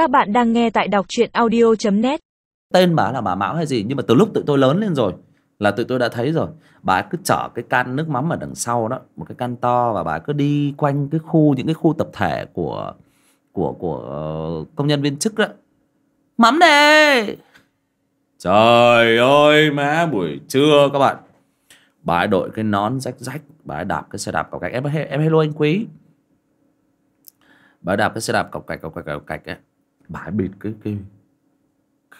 Các bạn đang nghe tại đọc truyện audio.net tên bà là bà Mão hay gì, nhưng mà từ lúc tụi tôi lớn lên rồi, là tụi tôi đã thấy rồi. Bà cứ chở cái can nước mắm ở đằng sau đó, một cái can to, và bà cứ đi quanh cái khu, những cái khu tập thể của của của ờ, công nhân viên chức đó. Mắm nè! Trời ơi, má, buổi trưa các bạn. Bà ấy đội cái nón rách rách, bà ấy đạp cái xe đạp cọc cạch. Em em hello anh quý. Bà ấy đạp cái xe đạp cọc cạch cọc cạch cọc cạch ấy bãi bịt cái cái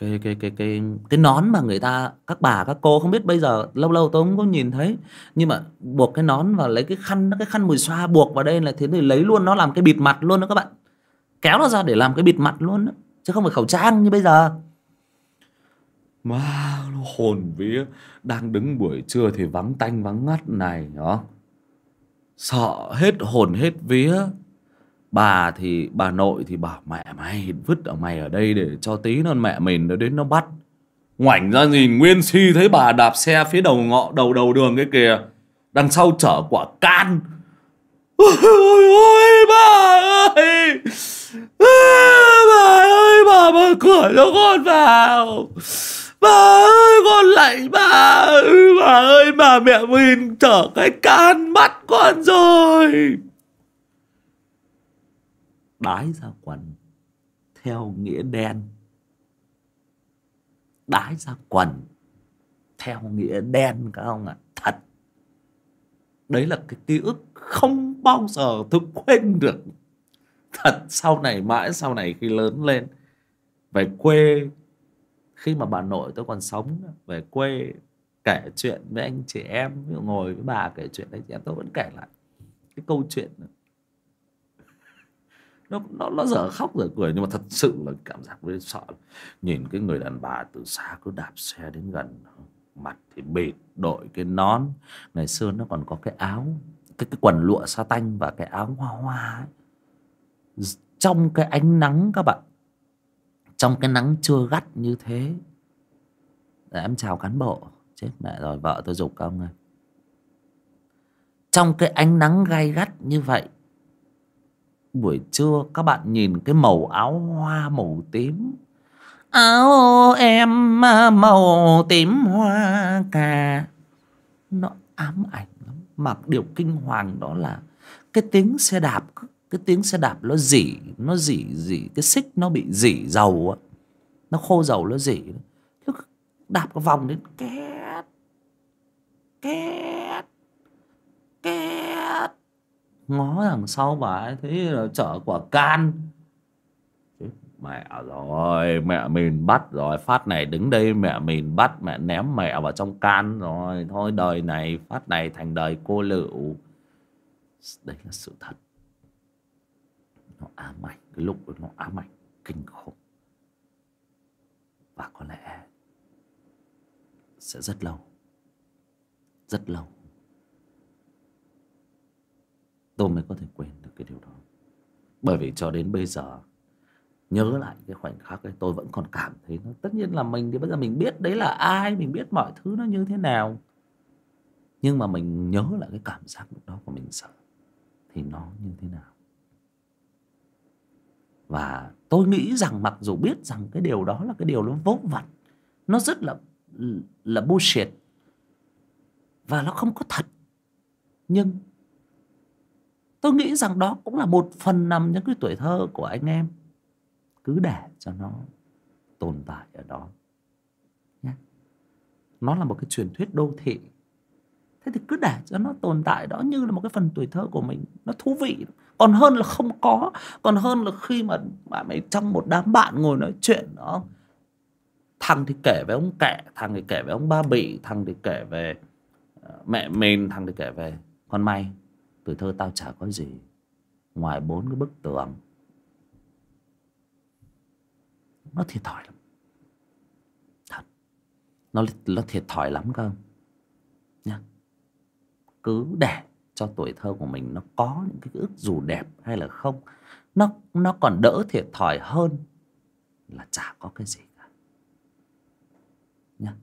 cái cái cái cái cái nón mà người ta, các bà, các cô không biết bây giờ, lâu lâu tôi không có nhìn thấy. Nhưng mà buộc cái nón và lấy cái khăn cái khăn mùi xoa buộc vào đây là thế thì lấy luôn, nó làm cái bịt mặt luôn đó các bạn. Kéo nó ra để làm cái bịt mặt luôn đó. chứ không phải khẩu trang như bây giờ. Mà hồn vía. Đang đứng buổi trưa thì vắng tanh, vắng ngắt này đó sợ hết hồn, hết vía bà thì, bà nội thì bảo, mẹ, mày vứt ở mày ở đây để cho tí nó mẹ mình nó đến nó bắt. Ngoảnh ra nhìn nguyên si thấy bà đạp xe phía đầu ngõ đầu đầu đường cái kìa, đằng sau chở quả can. Ôi ôi ôi, bà ơi! Bà ơi, bà mở cửa cho con vào! Bà ơi, con lạy bà bà ơi, bà mẹ mình chở cái can bắt con rồi! Đái ra quần theo nghĩa đen. Đái ra quần theo nghĩa đen các ông ạ. Thật. Đấy là cái ký ức không bao giờ tôi quên được. Thật sau này mãi sau này khi lớn lên về quê khi mà bà nội tôi còn sống về quê kể chuyện với anh chị em ngồi với bà kể chuyện đấy, anh chị em tôi vẫn kể lại cái câu chuyện nó nó nó dở khóc dở cười, nhưng mà thật sự là cảm giác với sợ nhìn cái người đàn bà từ xa cứ đạp xe đến gần, mặt thì bịt đội cái nón. Ngày xưa nó còn có cái áo, cái cái quần lụa sa tanh và cái áo hoa hoa ấy. trong cái ánh nắng các bạn. Trong cái nắng chưa gắt như thế. Để em chào cán bộ. Chết mẹ rồi, vợ tôi dục ông ơi. Trong cái ánh nắng gay gắt như vậy buổi trưa, các bạn nhìn cái màu áo hoa màu tím. Áo em à, màu tím hoa cà. Nó ám ảnh lắm. Mà điều kinh hoàng đó là cái tiếng xe đạp, cái tiếng xe đạp nó dỉ nó dỉ dỉ, cái xích nó bị dỉ dầu á. Nó khô dầu, nó dỉ. Nó đạp cái vòng đến két két két. Ngó đằng sau bà ấy, thấy là chở quả can. Mẹ rồi, mẹ mình bắt rồi, phát này đứng đây, mẹ mình bắt, mẹ ném mẹ vào trong can rồi. Thôi đời này, phát này thành đời cô lựu. Đấy là sự thật. Nó ám ảnh, cái lúc đó nó ám ảnh kinh khủng. Và có lẽ sẽ rất lâu rất lâu tôi mới có thể quên được cái điều đó. Bởi vì cho đến bây giờ, nhớ lại cái khoảnh khắc ấy, tôi vẫn còn cảm thấy nó. Tất nhiên là mình thì bây giờ mình biết đấy là ai, mình biết mọi thứ nó như thế nào. Nhưng mà mình nhớ lại cái cảm giác lúc đó của mình sợ thì nó như thế nào. Và tôi nghĩ rằng mặc dù biết rằng cái điều đó là cái điều nó vớ vẩn, nó rất là là bullshit và nó không có thật, nhưng tôi nghĩ rằng đó cũng là một phần nằm những cái tuổi thơ của anh em. Cứ để cho nó tồn tại ở đó, nhé. Nó là một cái truyền thuyết đô thị. Thế thì cứ để cho nó tồn tại đó như là một cái phần tuổi thơ của mình. Nó thú vị. Còn hơn là không có. Còn hơn là khi mà bạn ấy trong một đám bạn ngồi nói chuyện đó thằng thì kể về ông kẹ, thằng thì kể về ông ba bị thằng thì kể về ờ, mẹ mình, thằng thì kể về con mày tuổi thơ tao chả có gì, ngoài bốn cái bức tường. Nó thiệt thòi lắm. Thật. Nó nó thiệt thòi lắm cơ. Nha cứ để cho tuổi thơ của mình nó có những cái ước dù đẹp hay là không, nó nó còn đỡ thiệt thòi hơn là chả có cái gì cả. Nha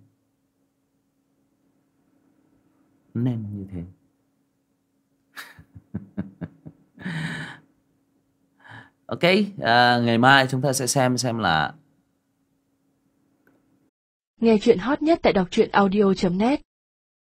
nên như thế. Ok à, ngày mai chúng ta sẽ xem xem là Nghe chuyện hot nhất tại đọc truyện audio.net